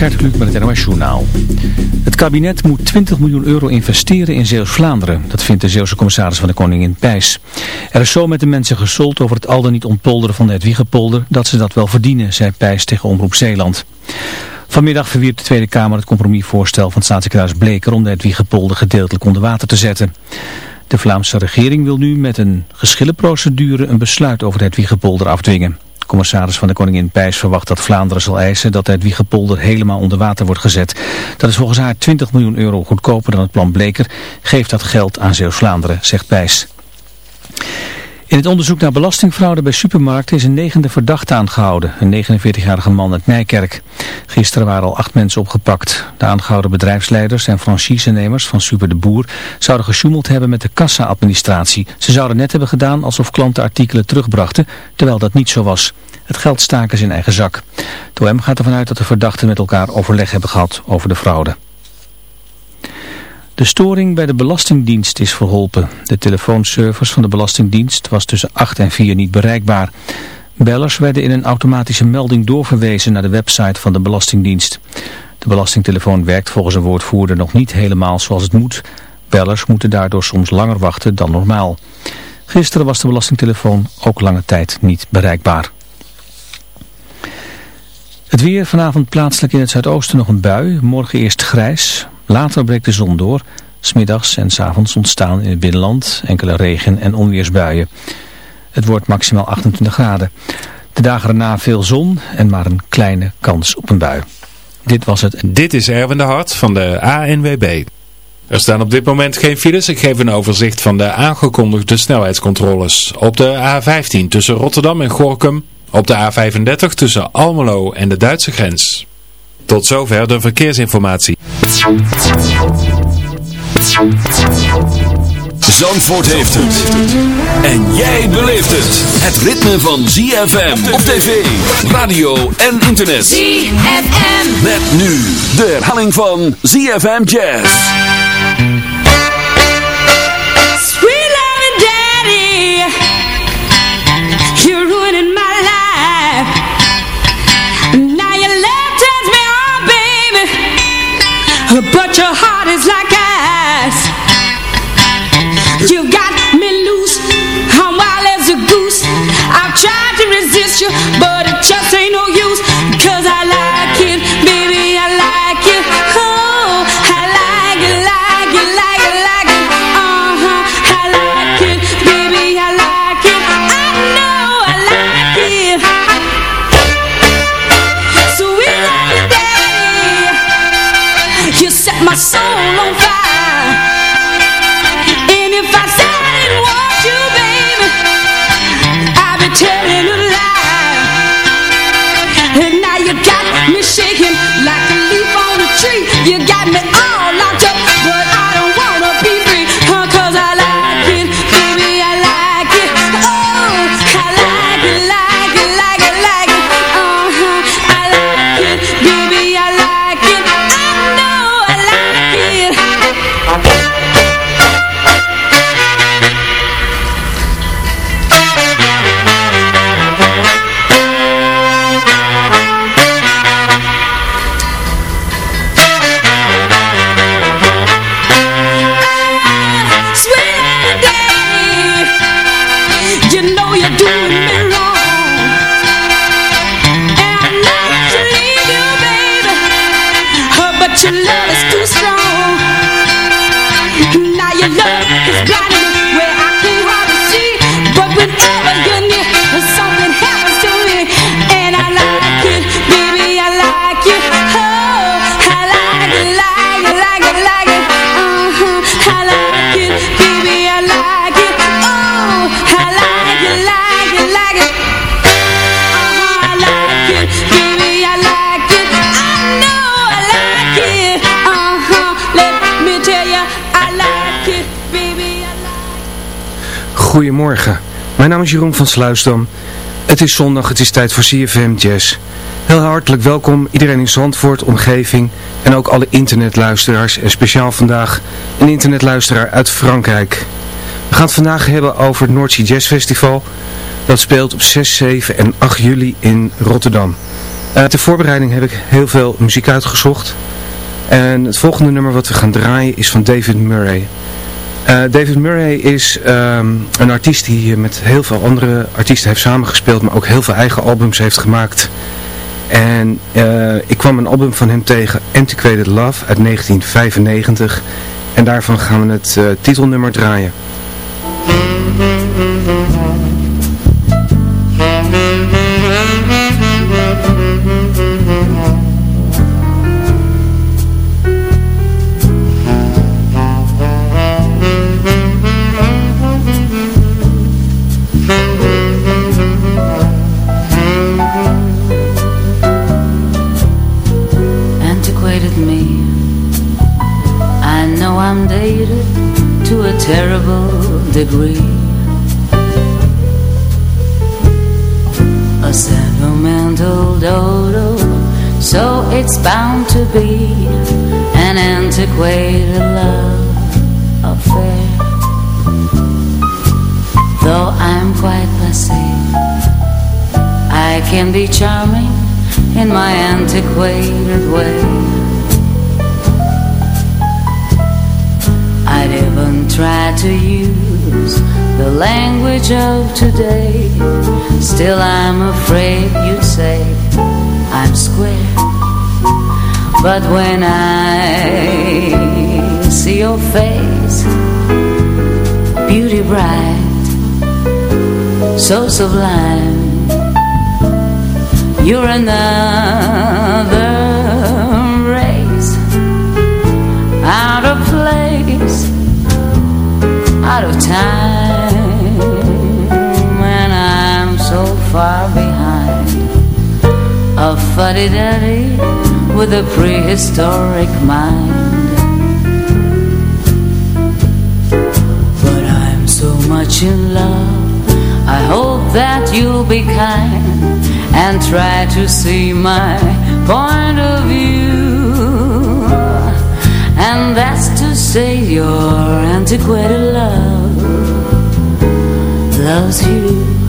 Gert Kluk met het NOS Journaal. Het kabinet moet 20 miljoen euro investeren in Zeeuws-Vlaanderen. Dat vindt de Zeeuwse commissaris van de Koningin Pijs. Er is zo met de mensen gesold over het al dan niet ontpolderen van de Edwiegepolder... dat ze dat wel verdienen, zei Pijs tegen Omroep Zeeland. Vanmiddag verwierp de Tweede Kamer het compromisvoorstel van staatssecretaris Bleker... om de Edwiegepolder gedeeltelijk onder water te zetten. De Vlaamse regering wil nu met een geschillenprocedure een besluit over de Edwiegepolder afdwingen commissaris van de Koningin Pijs verwacht dat Vlaanderen zal eisen dat het Wiegepolder helemaal onder water wordt gezet. Dat is volgens haar 20 miljoen euro goedkoper dan het plan Bleker. Geeft dat geld aan Zeeuws-Vlaanderen, zegt Pijs. In het onderzoek naar belastingfraude bij supermarkten is een negende verdachte aangehouden. Een 49-jarige man uit Nijkerk. Gisteren waren al acht mensen opgepakt. De aangehouden bedrijfsleiders en franchisenemers van Super de Boer zouden gesjoemeld hebben met de kassa-administratie. Ze zouden net hebben gedaan alsof klanten artikelen terugbrachten, terwijl dat niet zo was. Het geld staken ze in eigen zak. OM gaat ervan uit dat de verdachten met elkaar overleg hebben gehad over de fraude. De storing bij de Belastingdienst is verholpen. De telefoonservice van de Belastingdienst was tussen 8 en 4 niet bereikbaar. Bellers werden in een automatische melding doorverwezen naar de website van de Belastingdienst. De belastingtelefoon werkt volgens een woordvoerder nog niet helemaal zoals het moet. Bellers moeten daardoor soms langer wachten dan normaal. Gisteren was de belastingtelefoon ook lange tijd niet bereikbaar. Het weer vanavond plaatselijk in het zuidoosten nog een bui. Morgen eerst grijs. Later breekt de zon door. Smiddags en s avonds ontstaan in het binnenland enkele regen- en onweersbuien. Het wordt maximaal 28 graden. De dagen erna veel zon en maar een kleine kans op een bui. Dit was het. Dit is Erwin de Hart van de ANWB. Er staan op dit moment geen files. Ik geef een overzicht van de aangekondigde snelheidscontroles. Op de A15 tussen Rotterdam en Gorkum. Op de A35 tussen Almelo en de Duitse grens. Tot zover de verkeersinformatie. Zandvoort heeft het. En jij beleeft het. Het ritme van ZFM op tv, radio en internet. ZFM. Met nu de herhaling van ZFM Jazz. But. Goedemorgen, mijn naam is Jeroen van Sluisdam. Het is zondag, het is tijd voor CFM Jazz. Heel hartelijk welkom iedereen in Zandvoort, omgeving en ook alle internetluisteraars. En speciaal vandaag een internetluisteraar uit Frankrijk. We gaan het vandaag hebben over het Noordzee Jazz Festival. Dat speelt op 6, 7 en 8 juli in Rotterdam. Uh, ter voorbereiding heb ik heel veel muziek uitgezocht. En het volgende nummer wat we gaan draaien is van David Murray. Uh, David Murray is um, een artiest die met heel veel andere artiesten heeft samengespeeld, maar ook heel veel eigen albums heeft gemaakt. En uh, ik kwam een album van hem tegen, Antiquated Love, uit 1995. En daarvan gaan we het uh, titelnummer draaien. Antiquated love affair. Though I'm quite passé I can be charming in my antiquated way. I'd even try to use the language of today. Still I'm afraid you'd say I'm square But when I see your face Beauty bright, so sublime You're another race. Out of place out of time And I'm so far behind. A fuddy-duddy with a prehistoric mind. But I'm so much in love I hope that you'll be kind And try to see my point of view. And that's to say your antiquated love loves you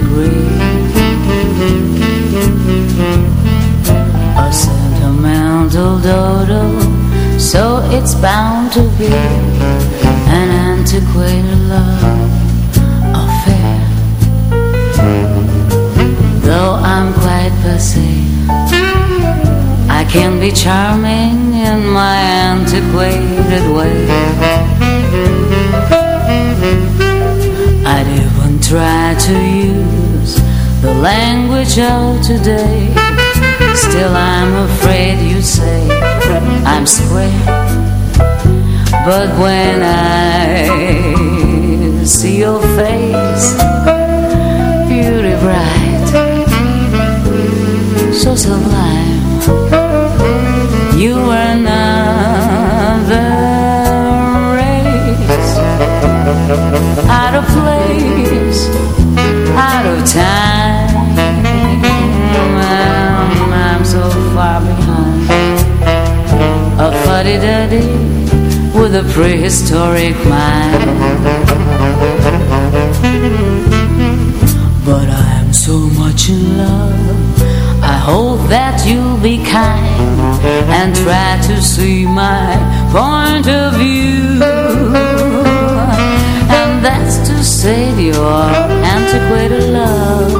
degree. A sentimental dodo, so it's bound to be an antiquated love affair. Though I'm quite passe, I can be charming in my antiquated way. I'd even try to today. Still I'm afraid you say I'm square. But when I see your face Beauty bright So sublime You are another race. Out of place Out of time fuddy-duddy With a prehistoric mind. But I'm so much in love. I hope that you'll be kind And try to see my point of view. And that's to save your antiquated love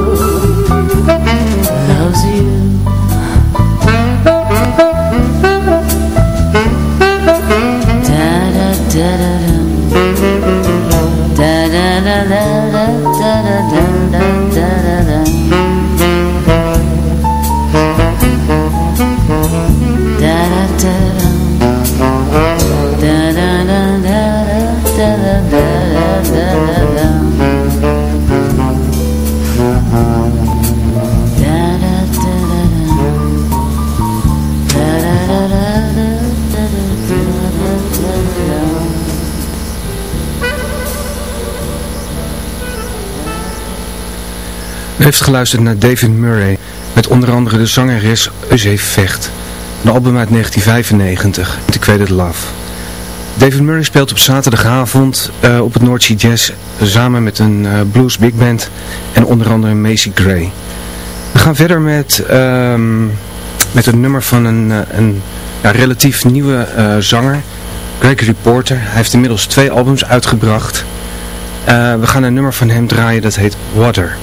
geluisterd naar David Murray met onder andere de zangeres Eusé Vecht. Een album uit 1995, Antiquated Love. David Murray speelt op zaterdagavond uh, op het North Sea Jazz samen met een uh, blues big band en onder andere Macy Gray. We gaan verder met, um, met een nummer van een, uh, een ja, relatief nieuwe zanger, Gregory Porter. Hij heeft inmiddels twee albums uitgebracht. we gaan een nummer van hem draaien dat heet Water.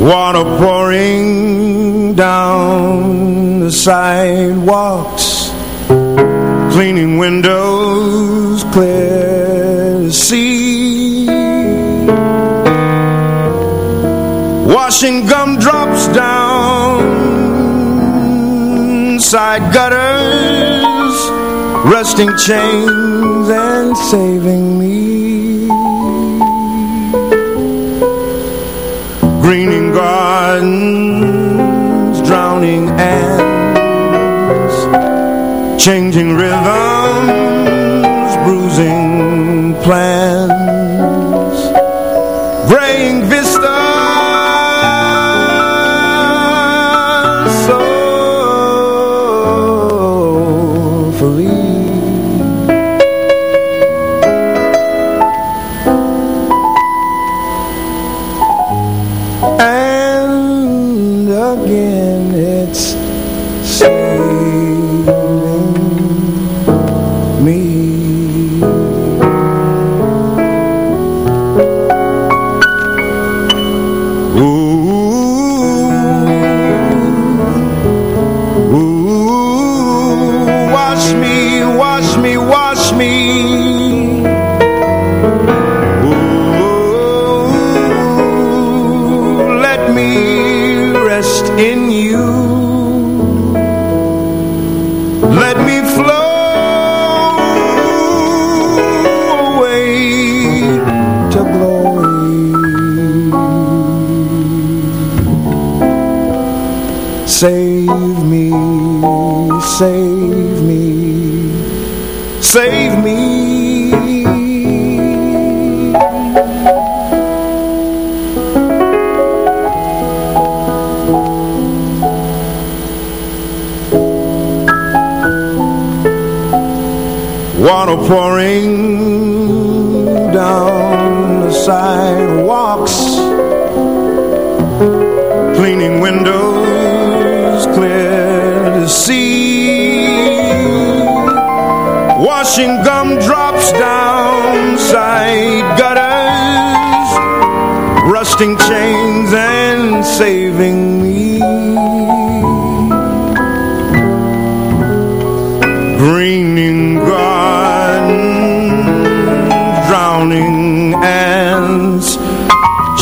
Water pouring down the sidewalks Cleaning windows clear to see. Washing Rusting chains and saving me. Greening gardens, drowning ants, changing rhythms,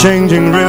changing rhythm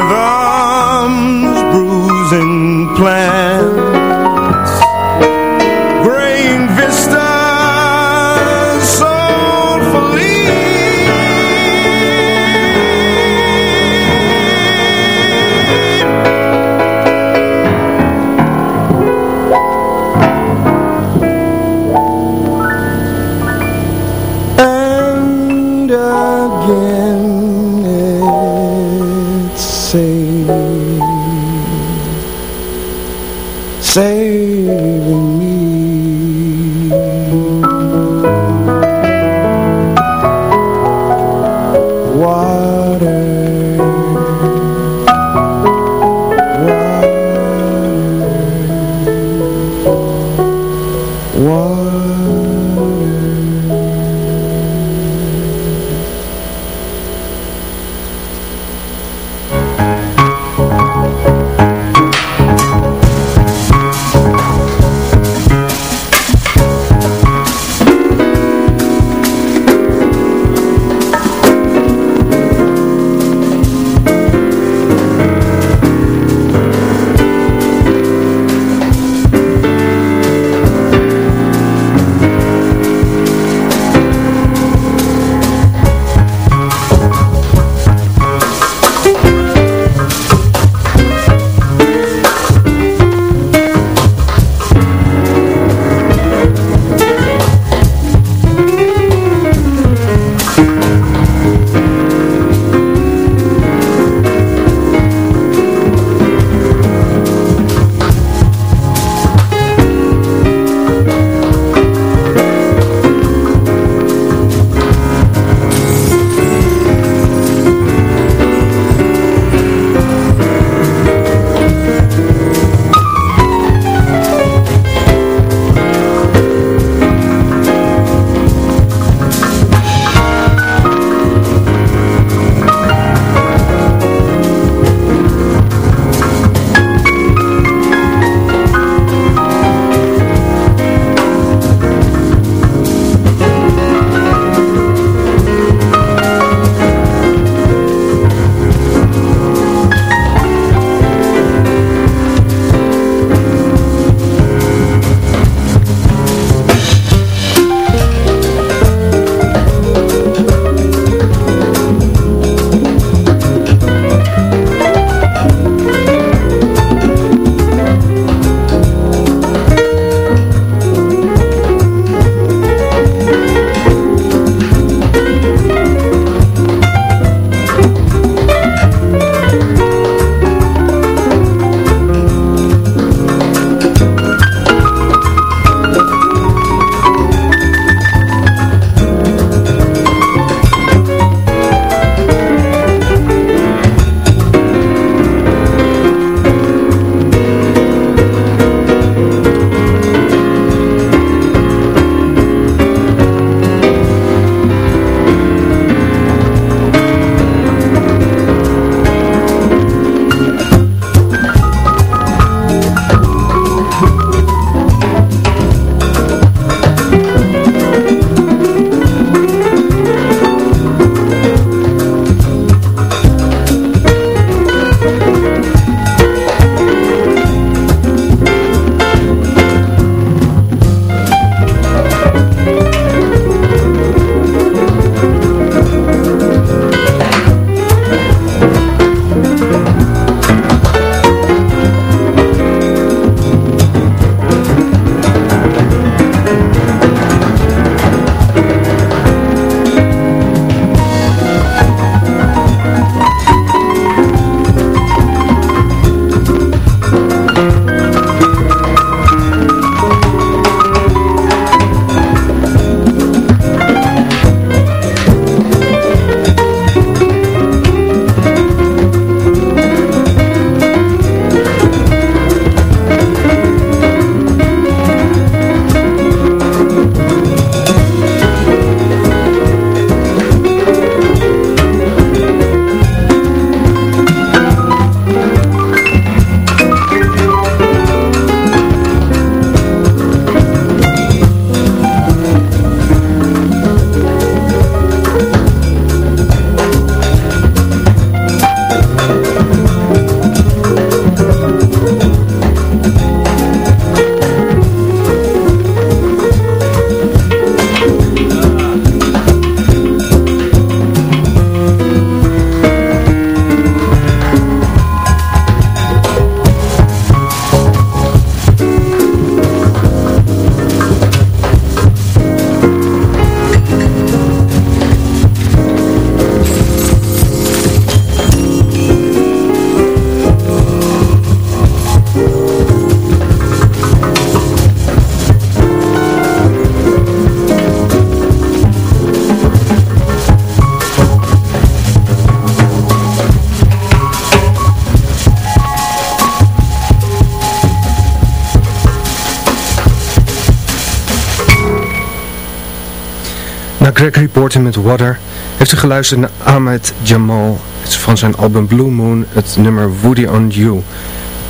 Gregory Porter met Water. Heeft u geluisterd naar Ahmed Jamal van zijn album Blue Moon, het nummer Woody on You.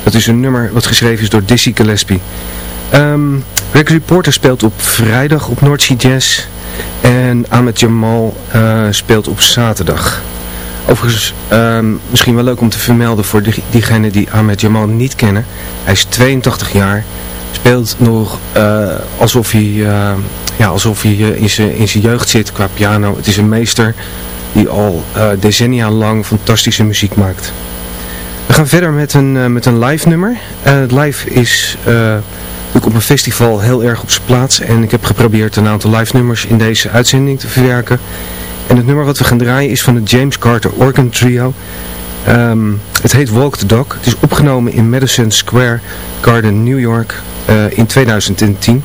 Dat is een nummer wat geschreven is door Dizzy Gillespie. Um, Gregory Porter speelt op vrijdag op North Sea Jazz en Ahmed Jamal uh, speelt op zaterdag. Overigens, um, misschien wel leuk om te vermelden voor die, diegenen die Ahmed Jamal niet kennen. Hij is 82 jaar, speelt nog uh, alsof hij, uh, ja, alsof hij in zijn jeugd zit qua piano. Het is een meester die al decennia lang fantastische muziek maakt. We gaan verder met een, met een live nummer. het live is op een festival heel erg op zijn plaats. En ik heb geprobeerd een aantal live nummers in deze uitzending te verwerken. En het nummer wat we gaan draaien is van het James Carter Organ Trio. Ehm, het heet Walk the Dog. Het is opgenomen in Madison Square Garden, New York eh, in 2010.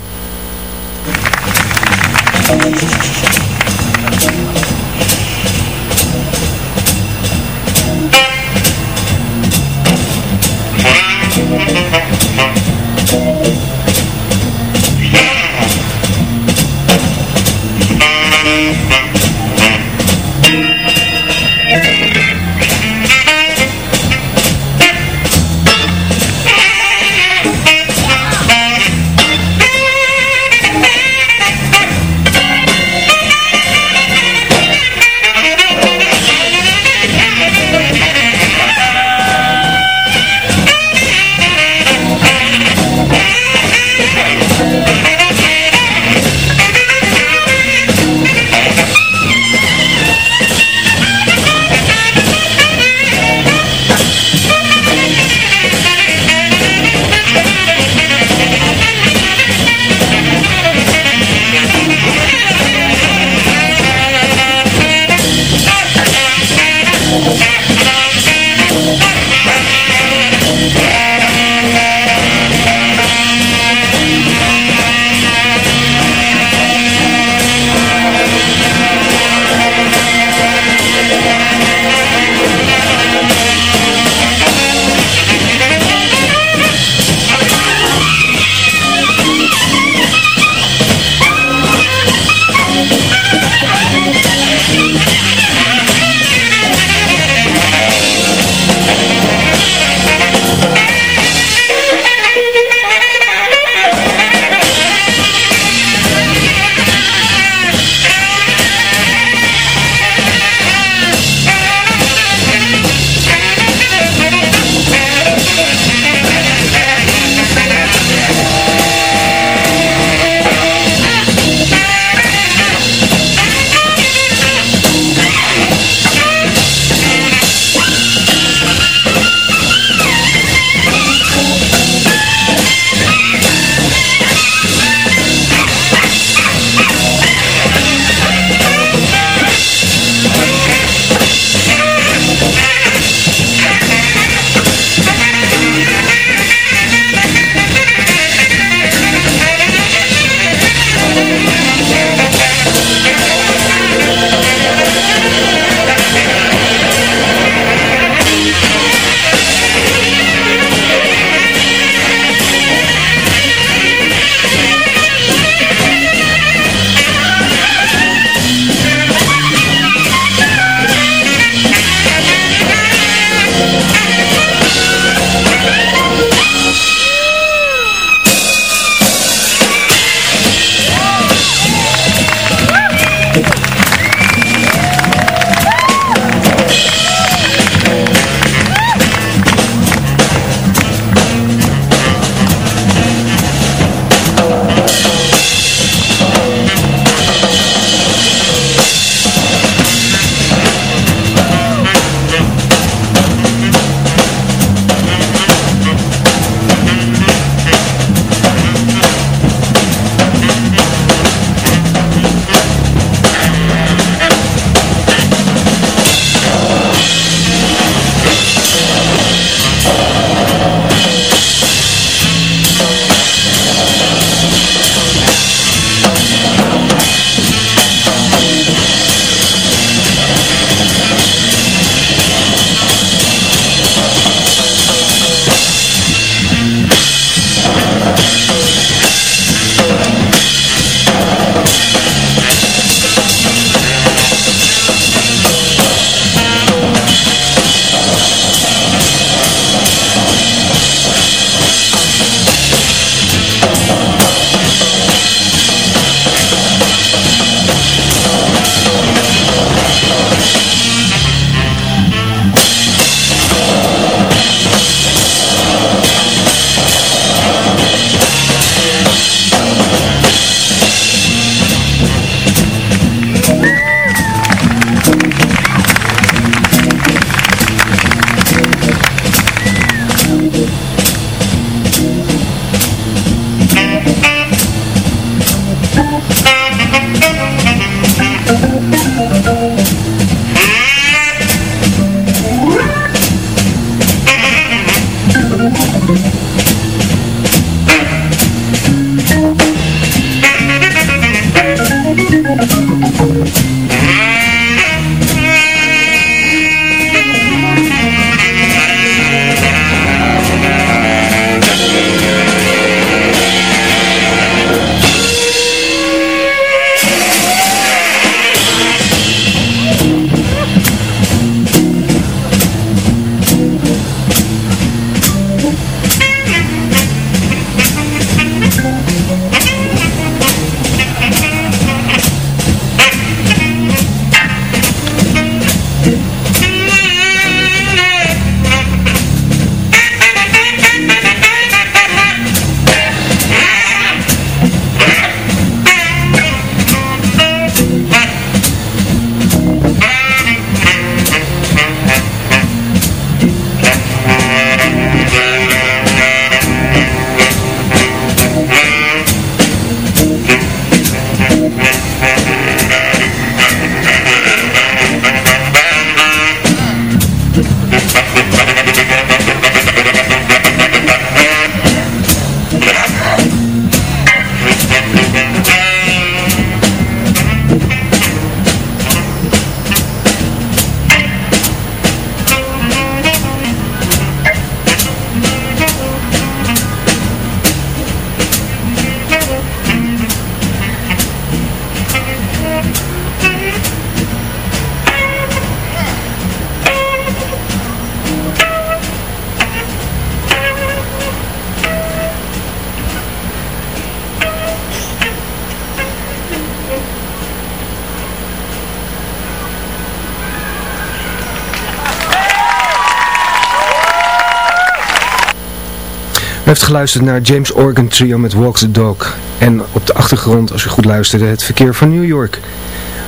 Geluisterd naar James Organ Trio met Walk the Dog. En op de achtergrond, als u goed luisterde, het verkeer van New York.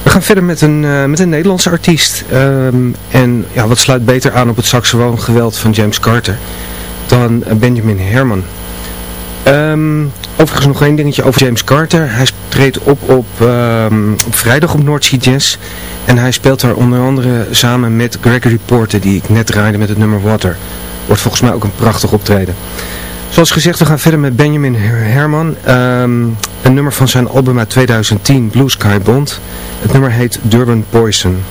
We gaan verder met een, uh, met een Nederlandse artiest. Um, en ja, wat sluit beter aan op het saxofoongeweld van James Carter dan Benjamin Herman. Um, overigens nog één dingetje over James Carter. Hij treedt op op, um, op vrijdag op North Sea Jazz. En hij speelt daar onder andere samen met Gregory Porter, die ik net draaide met het nummer Water. Wordt volgens mij ook een prachtig optreden. Zoals gezegd, we gaan verder met Benjamin Herman. Um, een nummer van zijn album uit 2010, Blue Sky Bond. Het nummer heet Durban Poison.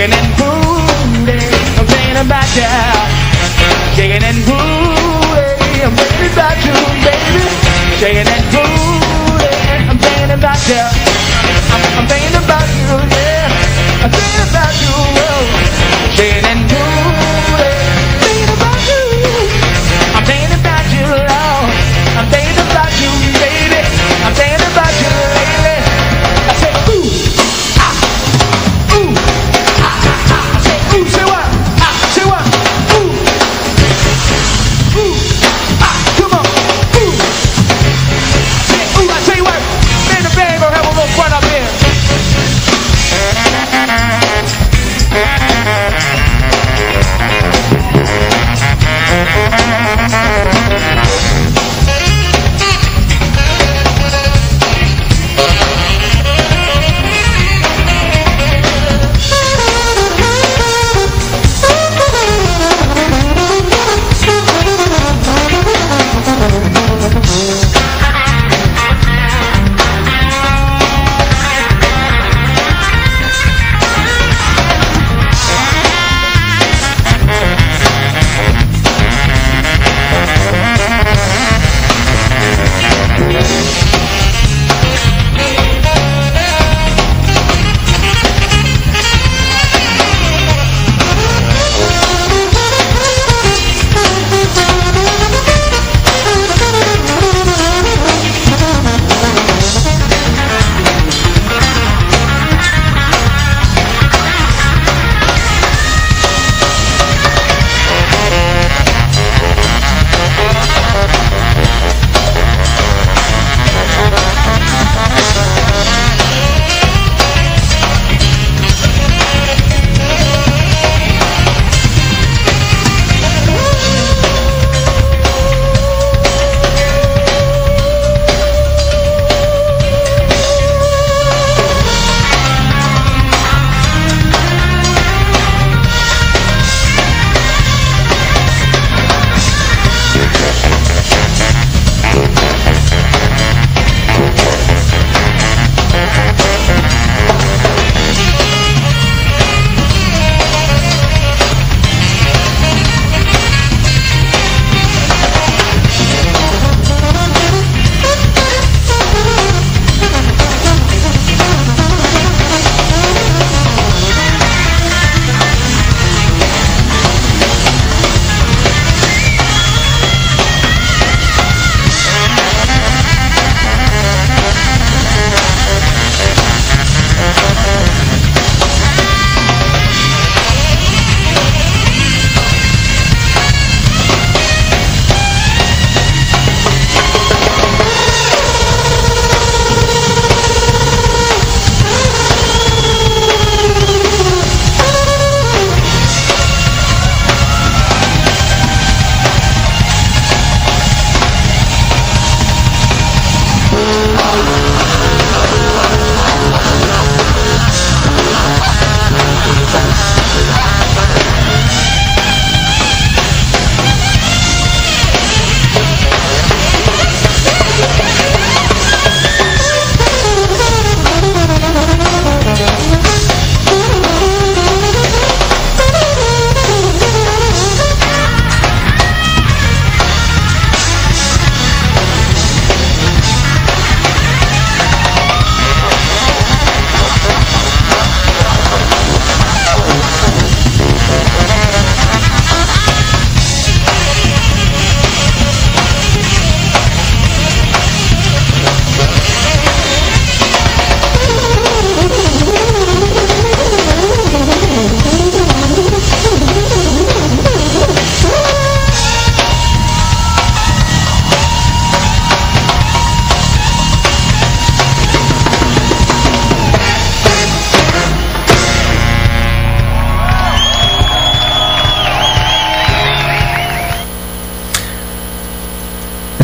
En and booty, I'm thinking about you. en and booty, I'm thinking about you, baby. Kicking and booty, I'm thinking about ya I'm, I'm about you.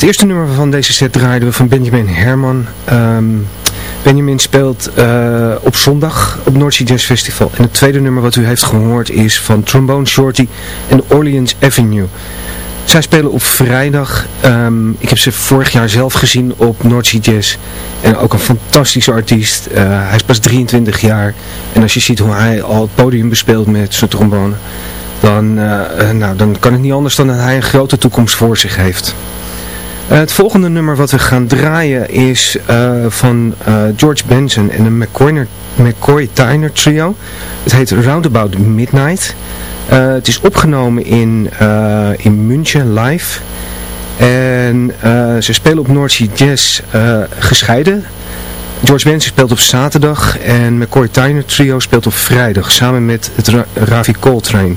Eerste nummer van deze set draaiden we van Benjamin Herman. Ehm, Benjamin speelt uh, op zondag op North Sea Jazz Festival. En het tweede nummer wat u heeft gehoord is van Trombone Shorty en Orleans Avenue. Zij spelen op vrijdag. Um, ik heb ze vorig jaar zelf gezien op North Sea Jazz. En ook een fantastische artiest. Uh, hij is pas 23 jaar. En als je ziet hoe hij al het podium bespeelt met zijn trombone. Dan, uh, nou, dan kan het niet anders dan dat hij een grote toekomst voor zich heeft. Uh, het volgende nummer wat we gaan draaien is uh, van uh, George Benson en de McCoy, Tyner trio. Het heet Roundabout Midnight. het is opgenomen in, in München live. En ze spelen op Sea Jazz gescheiden. George Benson speelt op zaterdag en McCoy Tyner trio speelt op vrijdag samen met het Ra Ravi Coltrane.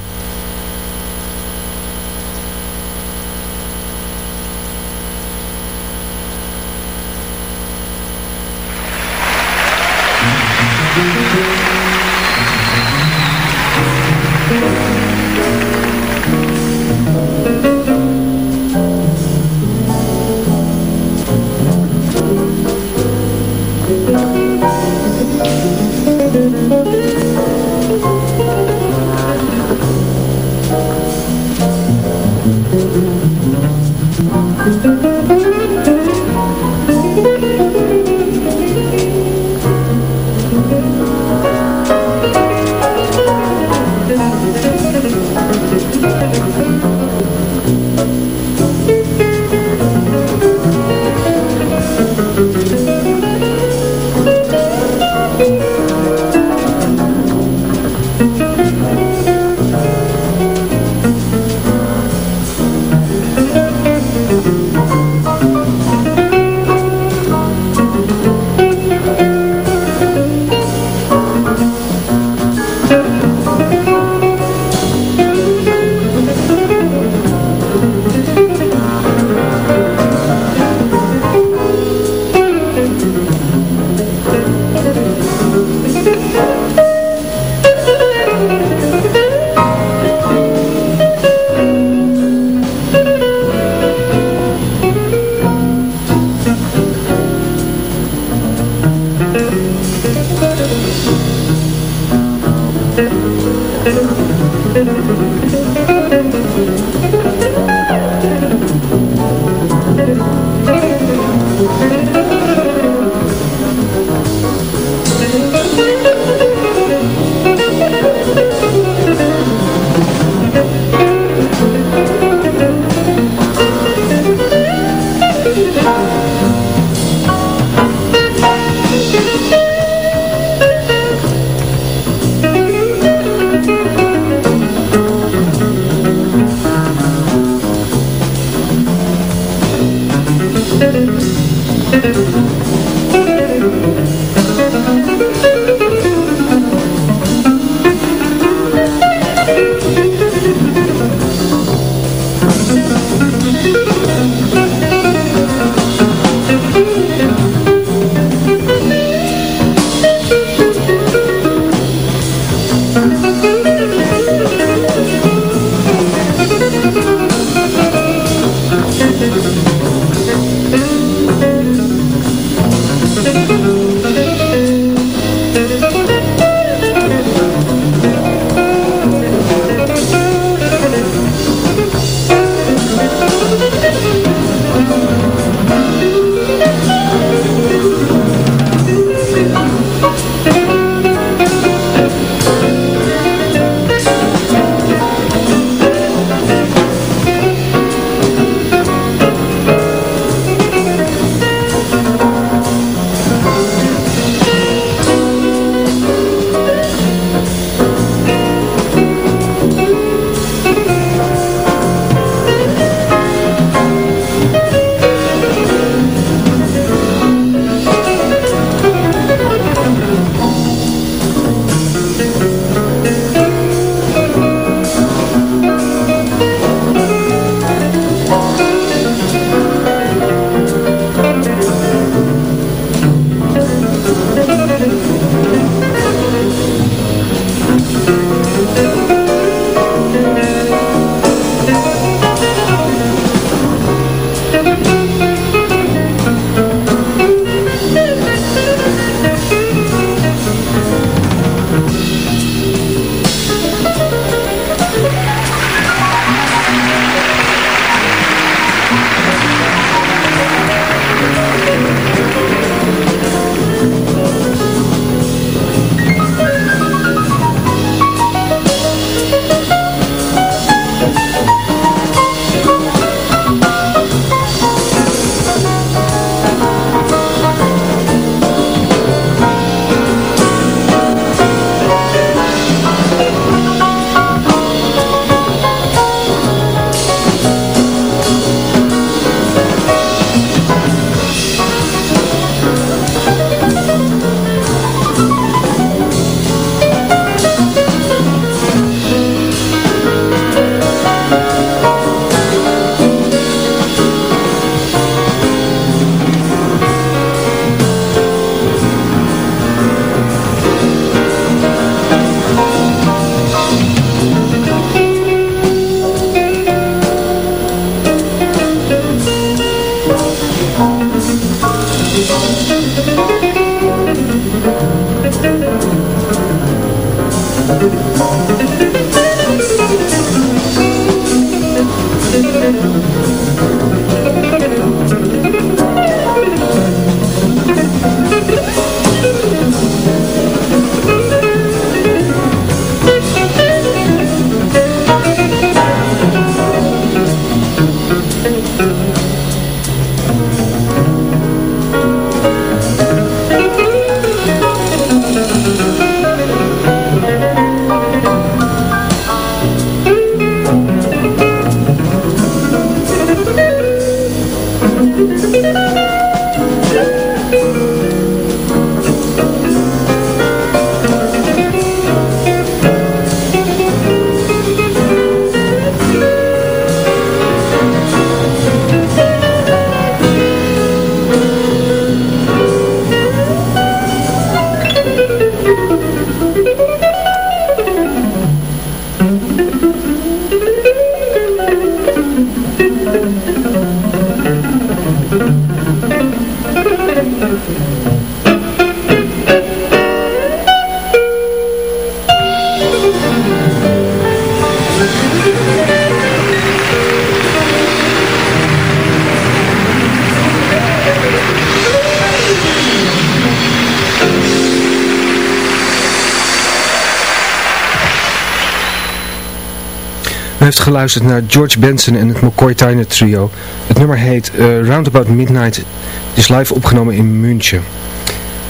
Geluisterd naar George Benson en het McCoy Tyner Trio. Het nummer heet uh, Roundabout Midnight. Het is live opgenomen in München.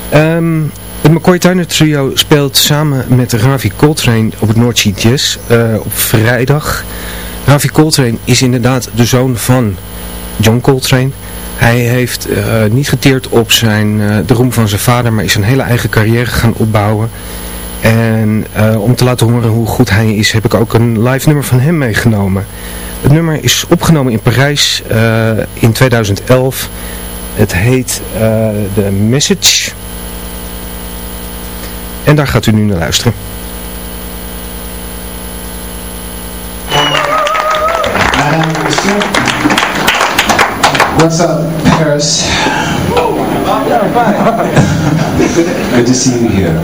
Ehm, het McCoy Tyner Trio speelt samen met Ravi Coltrane op het North Sea Jazz uh, op vrijdag. Ravi Coltrane is inderdaad de zoon van John Coltrane. Hij heeft uh, niet geteerd op zijn, de roem van zijn vader, maar is een hele eigen carrière gaan opbouwen. En uh, om te laten horen hoe goed hij is, heb ik ook een live nummer van hem meegenomen. Het nummer is opgenomen in Parijs uh, in 2011. Het heet uh, The Message. En daar gaat u nu naar luisteren. What's up, Paris? Good to see you here.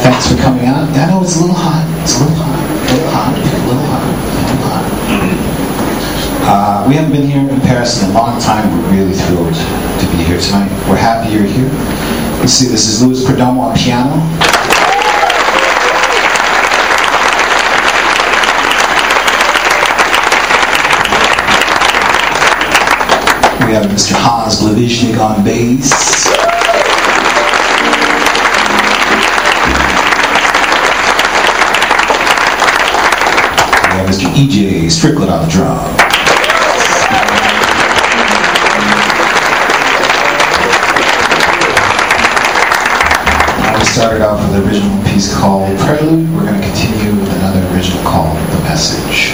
Thanks for coming out. I know it's a little hot. It's a little hot. A little hot. A little hot. A little hot. Uh, we haven't been here in Paris in a long time. We're really thrilled to be here tonight. We're happy you're here. Let's see, this is Louis Perdomo on piano. We have Mr. Hans Glavishnik on bass. Mr. EJ Strickland on the drum. We started off with an original piece called Prelude. We're going to continue with another original called The Message.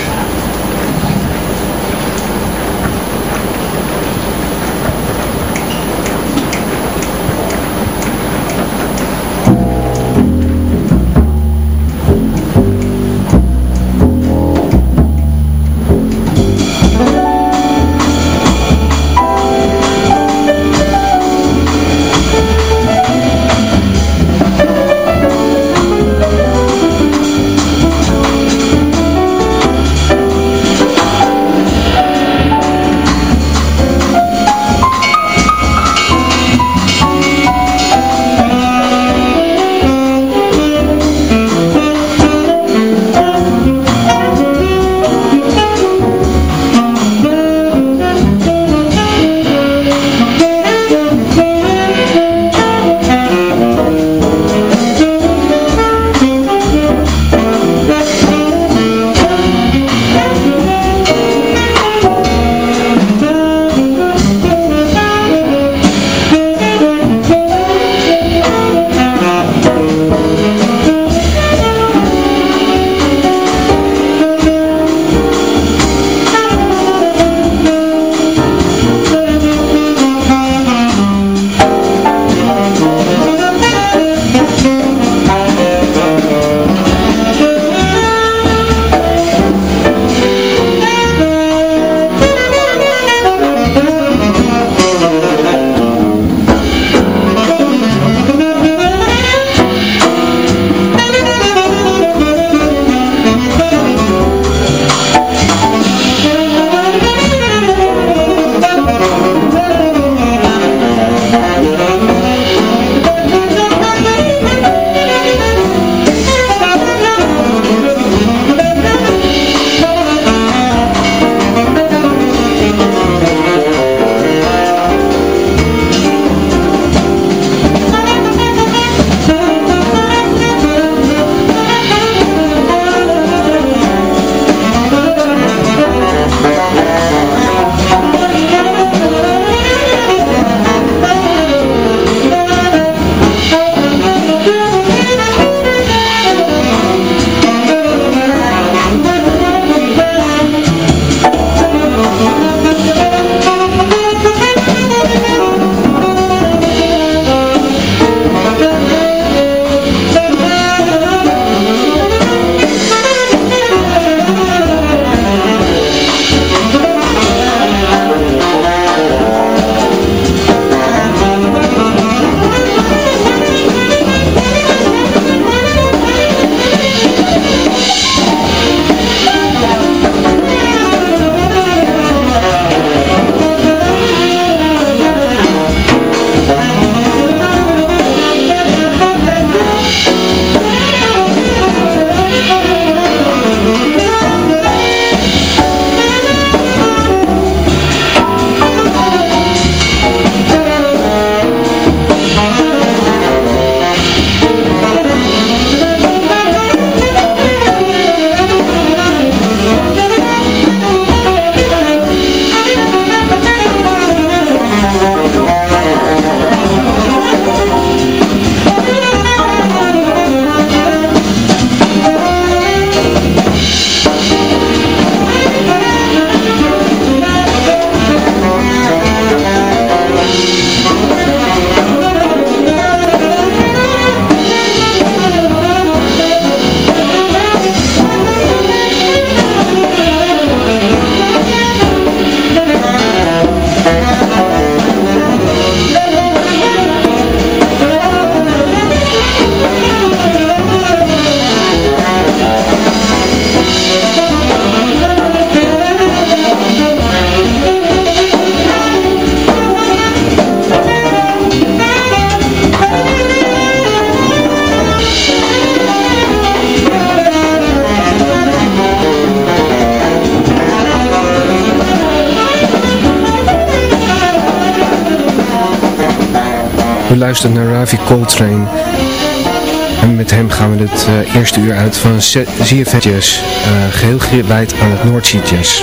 Luistert naar Ravi Coltrane. En met hem gaan we het uh, eerste uur uit van ZFM. Uh, geheel gewijd aan het Noordzee Jazz.